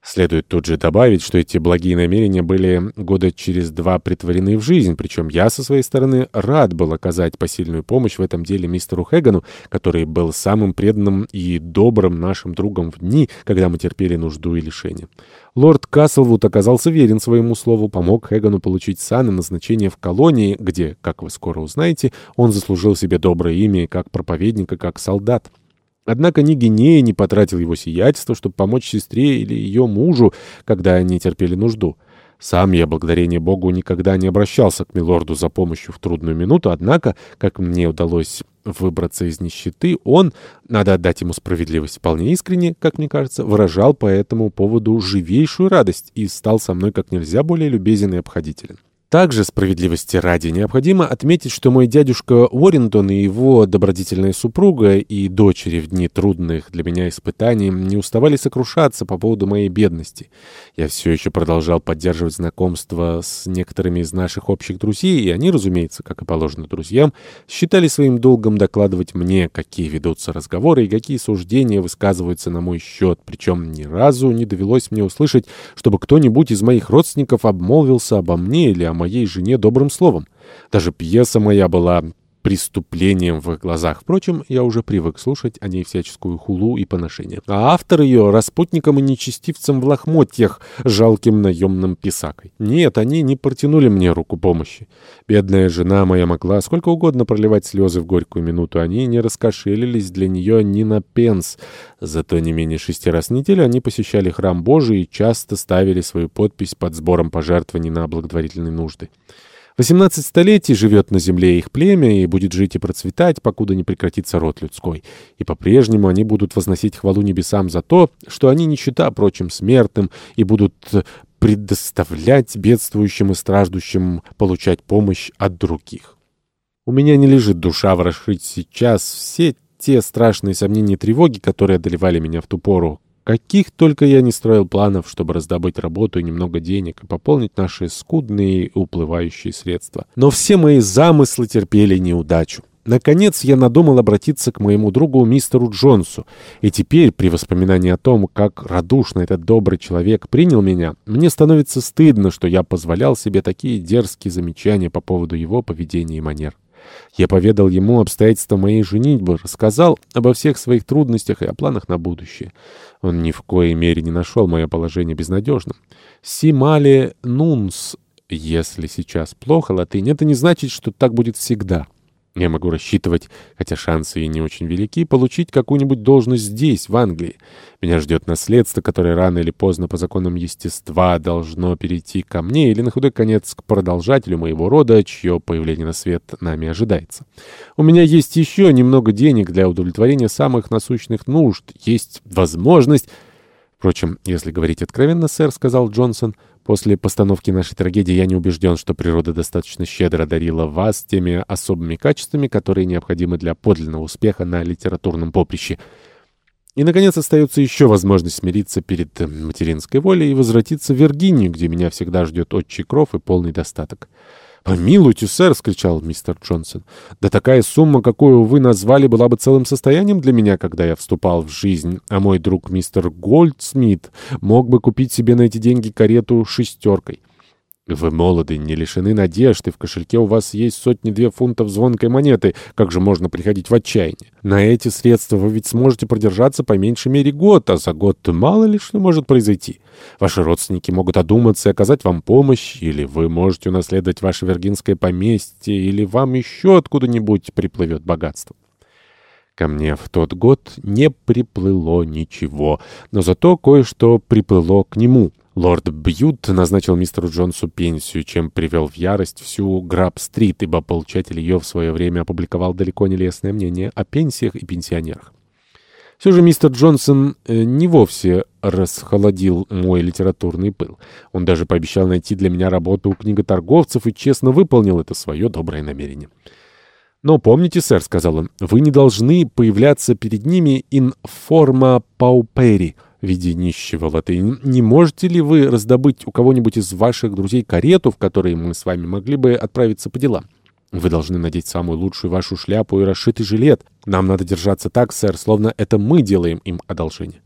Следует тут же добавить, что эти благие намерения были года через два притворены в жизнь, причем я со своей стороны рад был оказать посильную помощь в этом деле мистеру Хэгану, который был самым преданным и добрым нашим другом в дни, когда мы терпели нужду и лишение. Лорд Каслвуд оказался верен своему слову, помог Хэгану получить сан и назначение в колонии, где, как вы скоро узнаете, он заслужил себе доброе имя как проповедник и как солдат. Однако ни Гинея не потратил его сиятельство, чтобы помочь сестре или ее мужу, когда они терпели нужду. Сам я, благодарение Богу, никогда не обращался к милорду за помощью в трудную минуту, однако, как мне удалось выбраться из нищеты, он, надо отдать ему справедливость, вполне искренне, как мне кажется, выражал по этому поводу живейшую радость и стал со мной как нельзя более любезен и обходителен. Также справедливости ради необходимо отметить, что мой дядюшка Уоррингтон и его добродетельная супруга и дочери в дни трудных для меня испытаний не уставали сокрушаться по поводу моей бедности. Я все еще продолжал поддерживать знакомство с некоторыми из наших общих друзей, и они, разумеется, как и положено друзьям, считали своим долгом докладывать мне, какие ведутся разговоры и какие суждения высказываются на мой счет, причем ни разу не довелось мне услышать, чтобы кто-нибудь из моих родственников обмолвился обо мне или о моей жене добрым словом. Даже пьеса моя была преступлением в их глазах. Впрочем, я уже привык слушать о ней всяческую хулу и поношение. А автор ее — распутником и нечестивцем в лохмотьях, жалким наемным писакой. Нет, они не протянули мне руку помощи. Бедная жена моя могла сколько угодно проливать слезы в горькую минуту. Они не раскошелились для нее ни на пенс. Зато не менее шести раз в неделю они посещали храм Божий и часто ставили свою подпись под сбором пожертвований на благотворительные нужды. 18 столетий живет на земле их племя и будет жить и процветать, покуда не прекратится род людской. И по-прежнему они будут возносить хвалу небесам за то, что они не счета прочим смертным и будут предоставлять бедствующим и страждущим получать помощь от других. У меня не лежит душа ворошить сейчас все те страшные сомнения и тревоги, которые одолевали меня в ту пору, Каких только я не строил планов, чтобы раздобыть работу и немного денег и пополнить наши скудные и уплывающие средства. Но все мои замыслы терпели неудачу. Наконец я надумал обратиться к моему другу мистеру Джонсу, и теперь, при воспоминании о том, как радушно этот добрый человек принял меня, мне становится стыдно, что я позволял себе такие дерзкие замечания по поводу его поведения и манер. Я поведал ему обстоятельства моей женитьбы, рассказал обо всех своих трудностях и о планах на будущее. Он ни в коей мере не нашел мое положение безнадежным. «Симале нунс», если сейчас плохо латынь, это не значит, что так будет всегда. Я могу рассчитывать, хотя шансы и не очень велики, получить какую-нибудь должность здесь, в Англии. Меня ждет наследство, которое рано или поздно по законам естества должно перейти ко мне или на худой конец к продолжателю моего рода, чье появление на свет нами ожидается. У меня есть еще немного денег для удовлетворения самых насущных нужд, есть возможность... Впрочем, если говорить откровенно, сэр, — сказал Джонсон, — После постановки нашей трагедии я не убежден, что природа достаточно щедро дарила вас теми особыми качествами, которые необходимы для подлинного успеха на литературном поприще. И, наконец, остается еще возможность смириться перед материнской волей и возвратиться в Виргинию, где меня всегда ждет отчий кров и полный достаток. «Помилуйте, сэр!» — скричал мистер Джонсон. «Да такая сумма, какую вы назвали, была бы целым состоянием для меня, когда я вступал в жизнь, а мой друг мистер Гольдсмит мог бы купить себе на эти деньги карету шестеркой». Вы молоды, не лишены надежд, и в кошельке у вас есть сотни-две фунтов звонкой монеты. Как же можно приходить в отчаяние? На эти средства вы ведь сможете продержаться по меньшей мере год, а за год мало ли что может произойти. Ваши родственники могут одуматься и оказать вам помощь, или вы можете унаследовать ваше вергинское поместье, или вам еще откуда-нибудь приплывет богатство. Ко мне в тот год не приплыло ничего, но зато кое-что приплыло к нему — Лорд Бьют назначил мистеру Джонсу пенсию, чем привел в ярость всю Граб-стрит, ибо получатель ее в свое время опубликовал далеко не лестное мнение о пенсиях и пенсионерах. Все же мистер Джонсон э, не вовсе расхолодил мой литературный пыл. Он даже пообещал найти для меня работу у книготорговцев и честно выполнил это свое доброе намерение. «Но помните, сэр, — сказал он, — вы не должны появляться перед ними in forma pauperi» в виде нищего латынь. Не можете ли вы раздобыть у кого-нибудь из ваших друзей карету, в которой мы с вами могли бы отправиться по делам? Вы должны надеть самую лучшую вашу шляпу и расшитый жилет. Нам надо держаться так, сэр, словно это мы делаем им одолжение.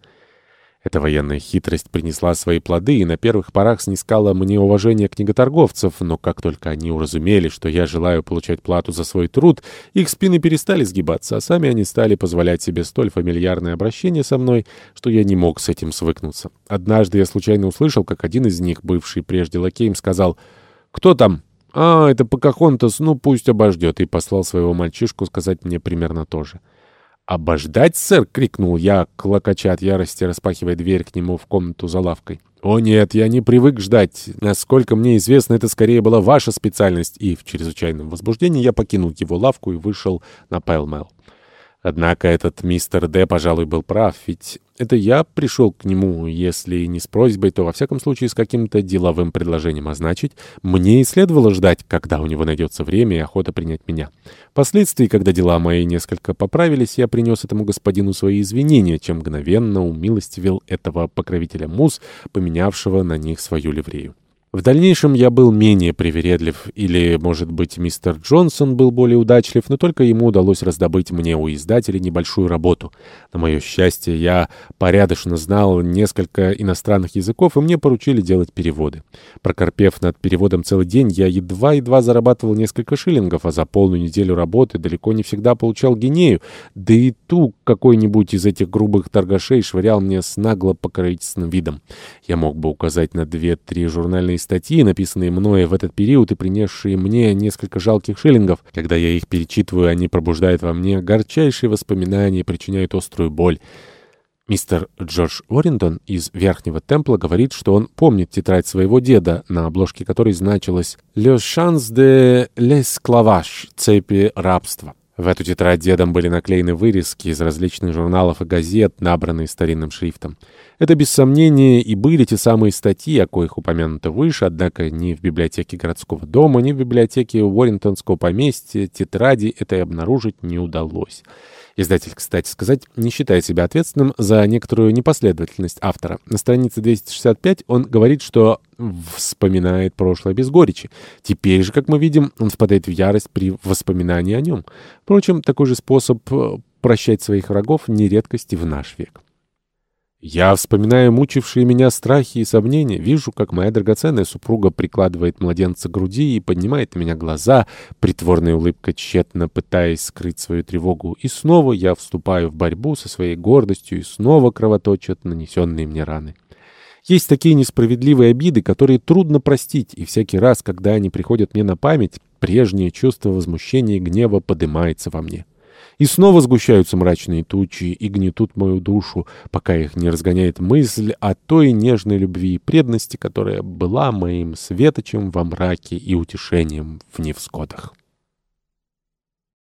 Эта военная хитрость принесла свои плоды и на первых порах снискала мне уважение книготорговцев, но как только они уразумели, что я желаю получать плату за свой труд, их спины перестали сгибаться, а сами они стали позволять себе столь фамильярное обращение со мной, что я не мог с этим свыкнуться. Однажды я случайно услышал, как один из них, бывший прежде лакеем, сказал «Кто там?» «А, это Покахонтас, ну пусть обождет», и послал своего мальчишку сказать мне примерно то же. «Обождать, сэр!» — крикнул я, клокоча от ярости, распахивая дверь к нему в комнату за лавкой. «О нет, я не привык ждать. Насколько мне известно, это скорее была ваша специальность». И в чрезвычайном возбуждении я покинул его лавку и вышел на Пэлмэл. Однако этот мистер Д, пожалуй, был прав, ведь это я пришел к нему, если не с просьбой, то во всяком случае с каким-то деловым предложением, а значит, мне и следовало ждать, когда у него найдется время и охота принять меня. Впоследствии, когда дела мои несколько поправились, я принес этому господину свои извинения, чем мгновенно умилостивил этого покровителя мус, поменявшего на них свою ливрею. В дальнейшем я был менее привередлив, или, может быть, мистер Джонсон был более удачлив, но только ему удалось раздобыть мне у издателя небольшую работу. На мое счастье, я порядочно знал несколько иностранных языков, и мне поручили делать переводы. Прокорпев над переводом целый день, я едва-едва зарабатывал несколько шиллингов, а за полную неделю работы далеко не всегда получал гинею, да и ту какой-нибудь из этих грубых торгашей швырял мне с нагло покровительственным видом. Я мог бы указать на две-три журнальные статьи, написанные мною в этот период и принесшие мне несколько жалких шиллингов. Когда я их перечитываю, они пробуждают во мне горчайшие воспоминания и причиняют острую боль. Мистер Джордж Уоррингтон из Верхнего Темпла говорит, что он помнит тетрадь своего деда, на обложке которой значилось «Le chance de l'esclavage» — «Цепи рабства». В эту тетрадь дедом были наклеены вырезки из различных журналов и газет, набранные старинным шрифтом. Это, без сомнения, и были те самые статьи, о коих упомянуто выше, однако ни в библиотеке городского дома, ни в библиотеке Уоррингтонского поместья тетради этой обнаружить не удалось. Издатель, кстати сказать, не считает себя ответственным за некоторую непоследовательность автора. На странице 265 он говорит, что вспоминает прошлое без горечи. Теперь же, как мы видим, он впадает в ярость при воспоминании о нем. Впрочем, такой же способ э, прощать своих врагов не редкости в наш век. Я вспоминаю мучившие меня страхи и сомнения, вижу, как моя драгоценная супруга прикладывает младенца к груди и поднимает на меня глаза, притворная улыбка тщетно пытаясь скрыть свою тревогу, и снова я вступаю в борьбу со своей гордостью и снова кровоточат нанесенные мне раны. Есть такие несправедливые обиды, которые трудно простить, и всякий раз, когда они приходят мне на память, прежнее чувство возмущения и гнева поднимается во мне. И снова сгущаются мрачные тучи и гнетут мою душу, пока их не разгоняет мысль о той нежной любви и преданности, которая была моим светочем во мраке и утешением в невзгодах.